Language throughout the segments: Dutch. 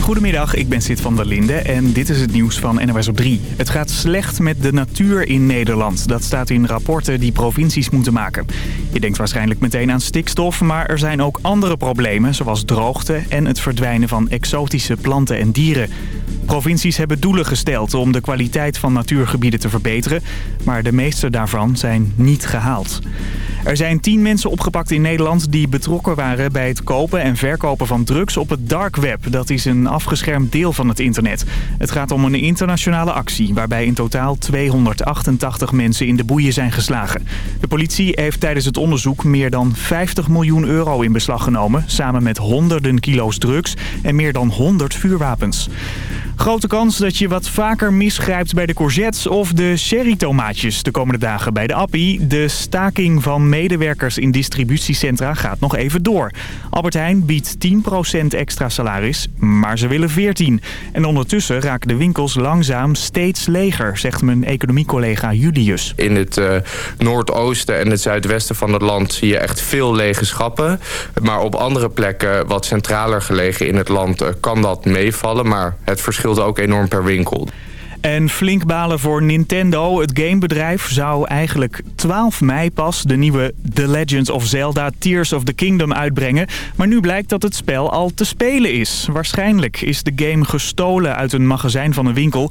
Goedemiddag, ik ben Sid van der Linde en dit is het nieuws van NOS op 3. Het gaat slecht met de natuur in Nederland. Dat staat in rapporten die provincies moeten maken. Je denkt waarschijnlijk meteen aan stikstof, maar er zijn ook andere problemen... zoals droogte en het verdwijnen van exotische planten en dieren. Provincies hebben doelen gesteld om de kwaliteit van natuurgebieden te verbeteren... maar de meeste daarvan zijn niet gehaald. Er zijn tien mensen opgepakt in Nederland die betrokken waren bij het kopen en verkopen van drugs op het dark web. Dat is een afgeschermd deel van het internet. Het gaat om een internationale actie waarbij in totaal 288 mensen in de boeien zijn geslagen. De politie heeft tijdens het onderzoek meer dan 50 miljoen euro in beslag genomen. Samen met honderden kilo's drugs en meer dan 100 vuurwapens. Grote kans dat je wat vaker misgrijpt bij de courgettes of de cherrytomaatjes de komende dagen bij de appie. De staking van medewerkers in distributiecentra gaat nog even door. Albert Heijn biedt 10% extra salaris, maar ze willen 14. En ondertussen raken de winkels langzaam steeds leger, zegt mijn economiecollega Julius. In het uh, noordoosten en het zuidwesten van het land zie je echt veel lege schappen. Maar op andere plekken, wat centraler gelegen in het land, uh, kan dat meevallen. Maar het verschilt ook enorm per winkel. En flink balen voor Nintendo. Het gamebedrijf zou eigenlijk 12 mei pas de nieuwe The Legend of Zelda Tears of the Kingdom uitbrengen. Maar nu blijkt dat het spel al te spelen is. Waarschijnlijk is de game gestolen uit een magazijn van een winkel.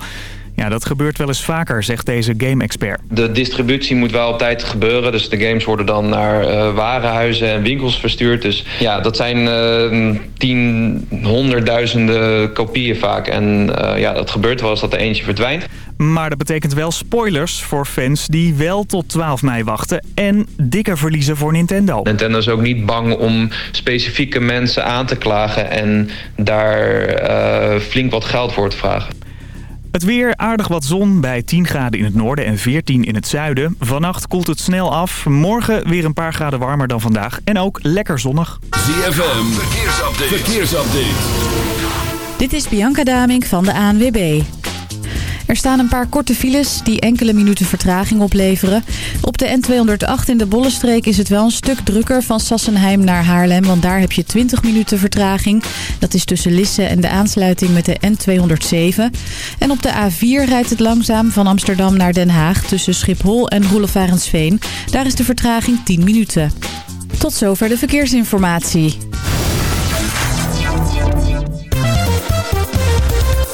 Ja, dat gebeurt wel eens vaker, zegt deze game-expert. De distributie moet wel op tijd gebeuren. Dus de games worden dan naar uh, warenhuizen en winkels verstuurd. Dus ja, dat zijn uh, tien, honderdduizenden kopieën vaak. En uh, ja, dat gebeurt wel eens dat er eentje verdwijnt. Maar dat betekent wel spoilers voor fans die wel tot 12 mei wachten. En dikke verliezen voor Nintendo. Nintendo is ook niet bang om specifieke mensen aan te klagen... en daar flink wat geld voor te vragen. Het weer, aardig wat zon bij 10 graden in het noorden en 14 in het zuiden. Vannacht koelt het snel af. Morgen weer een paar graden warmer dan vandaag. En ook lekker zonnig. ZFM, verkeersupdate. verkeersupdate. Dit is Bianca Damink van de ANWB. Er staan een paar korte files die enkele minuten vertraging opleveren. Op de N208 in de Bollenstreek is het wel een stuk drukker van Sassenheim naar Haarlem. Want daar heb je 20 minuten vertraging. Dat is tussen Lisse en de aansluiting met de N207. En op de A4 rijdt het langzaam van Amsterdam naar Den Haag tussen Schiphol en Roelevarensveen. Daar is de vertraging 10 minuten. Tot zover de verkeersinformatie.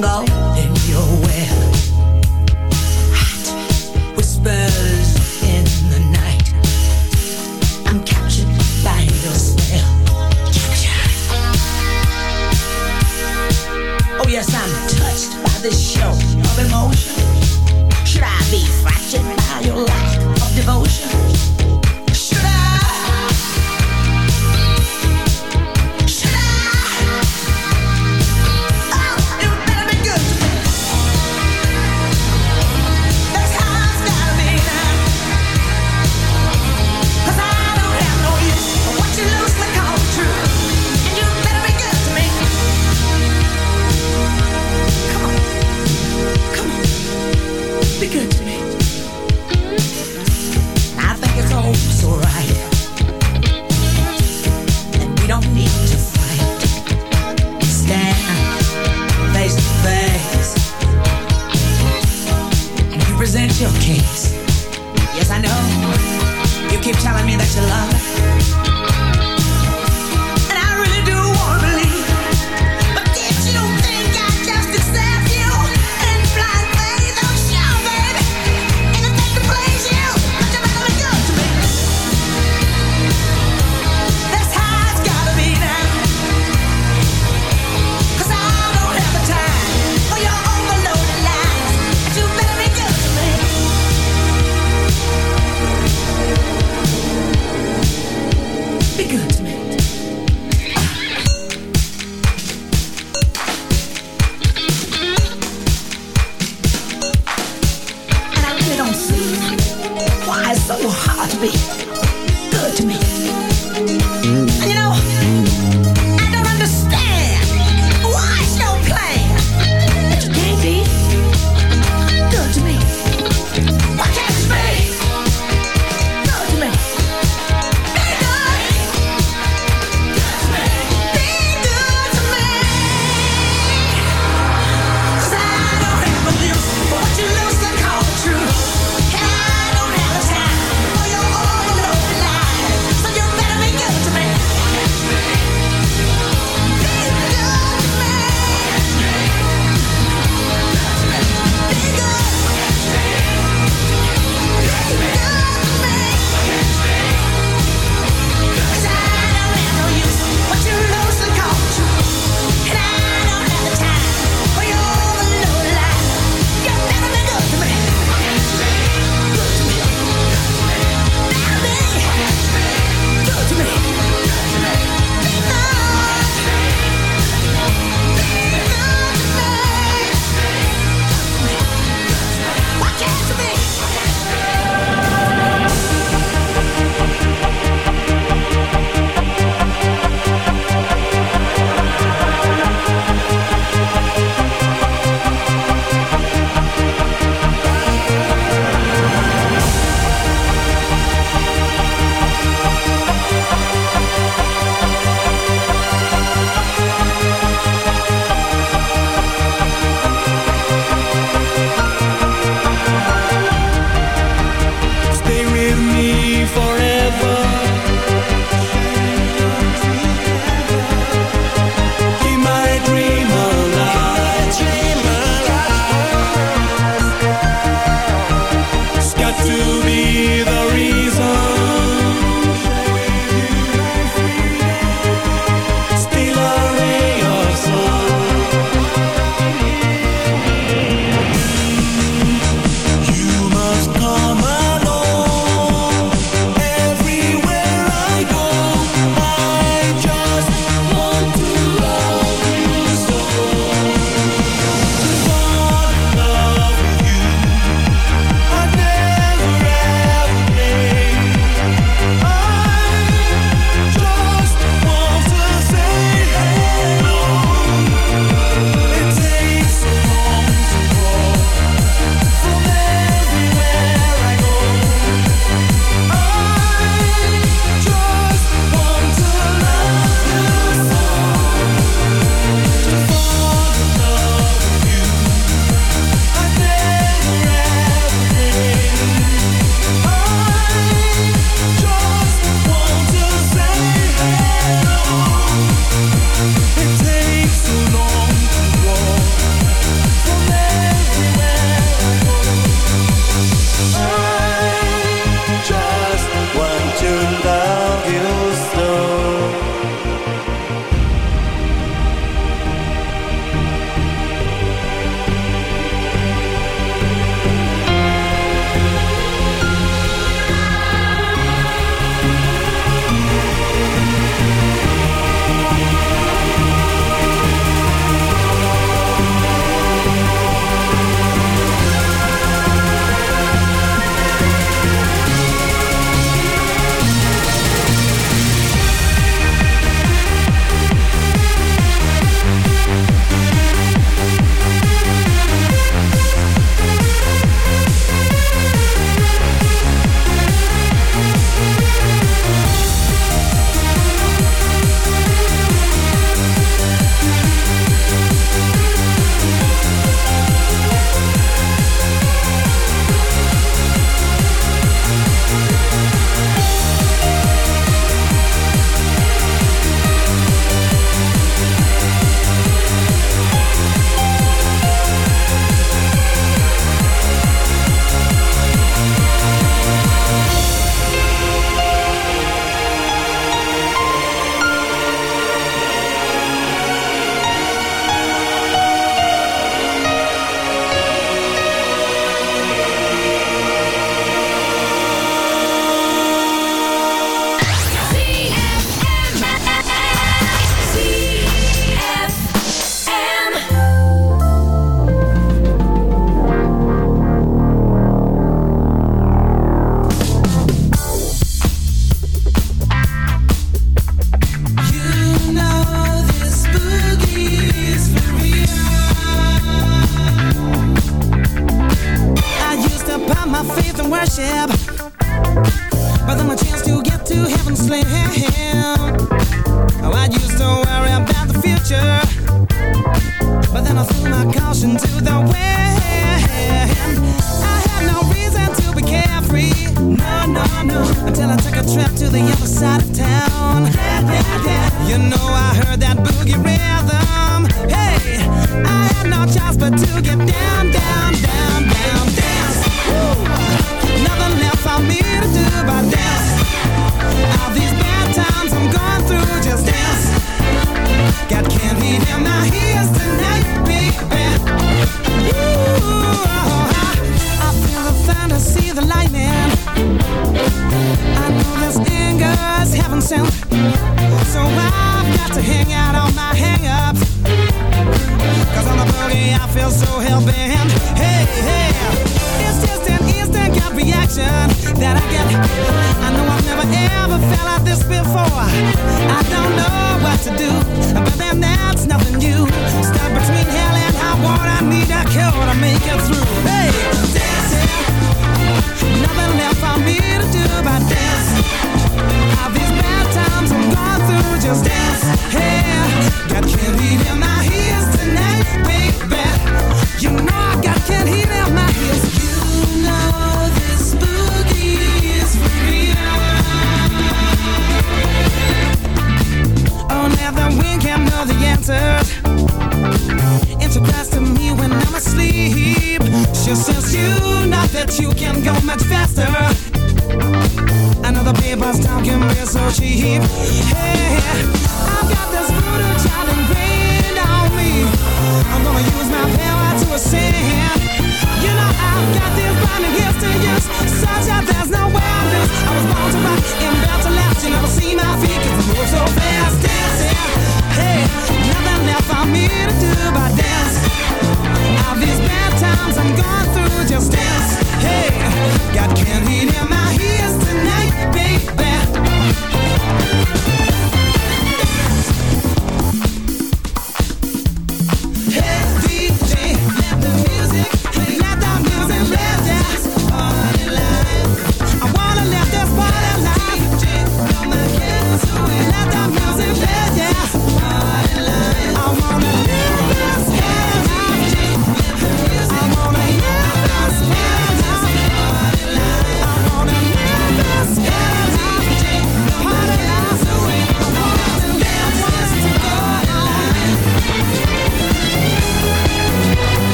tango. Why so hard to be?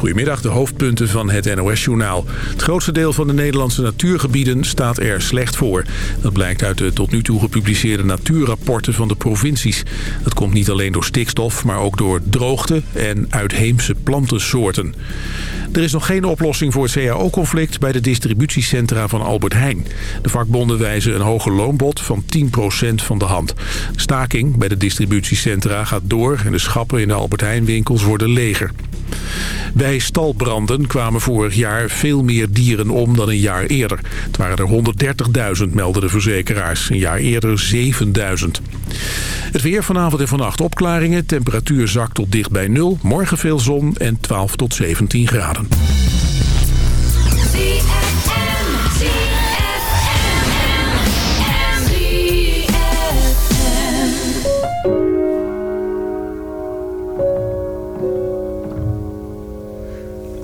Goedemiddag, de hoofdpunten van het NOS-journaal. Het grootste deel van de Nederlandse natuurgebieden staat er slecht voor. Dat blijkt uit de tot nu toe gepubliceerde natuurrapporten van de provincies. Dat komt niet alleen door stikstof, maar ook door droogte en uitheemse plantensoorten. Er is nog geen oplossing voor het CAO-conflict bij de distributiecentra van Albert Heijn. De vakbonden wijzen een hoger loonbod van 10% van de hand. Staking bij de distributiecentra gaat door en de schappen in de Albert Heijn-winkels worden leger. Bij stalbranden kwamen vorig jaar veel meer dieren om dan een jaar eerder. Het waren er 130.000, melden de verzekeraars. Een jaar eerder 7.000. Het weer vanavond en vannacht opklaringen. Temperatuur zakt tot dicht bij nul. Morgen veel zon en 12 tot 17 graden.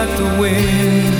Like the wind.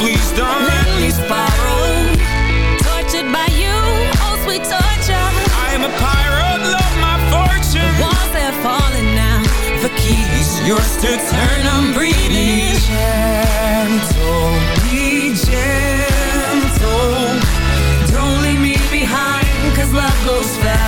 Please don't let me spiral. Tortured by you, oh sweet torture. I am a pirate, love my fortune. Walls they're falling now. The key is yours to turn. I'm breathing. Be gentle, be gentle. Don't leave me behind, cause love goes fast.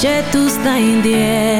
že tu sta in the air.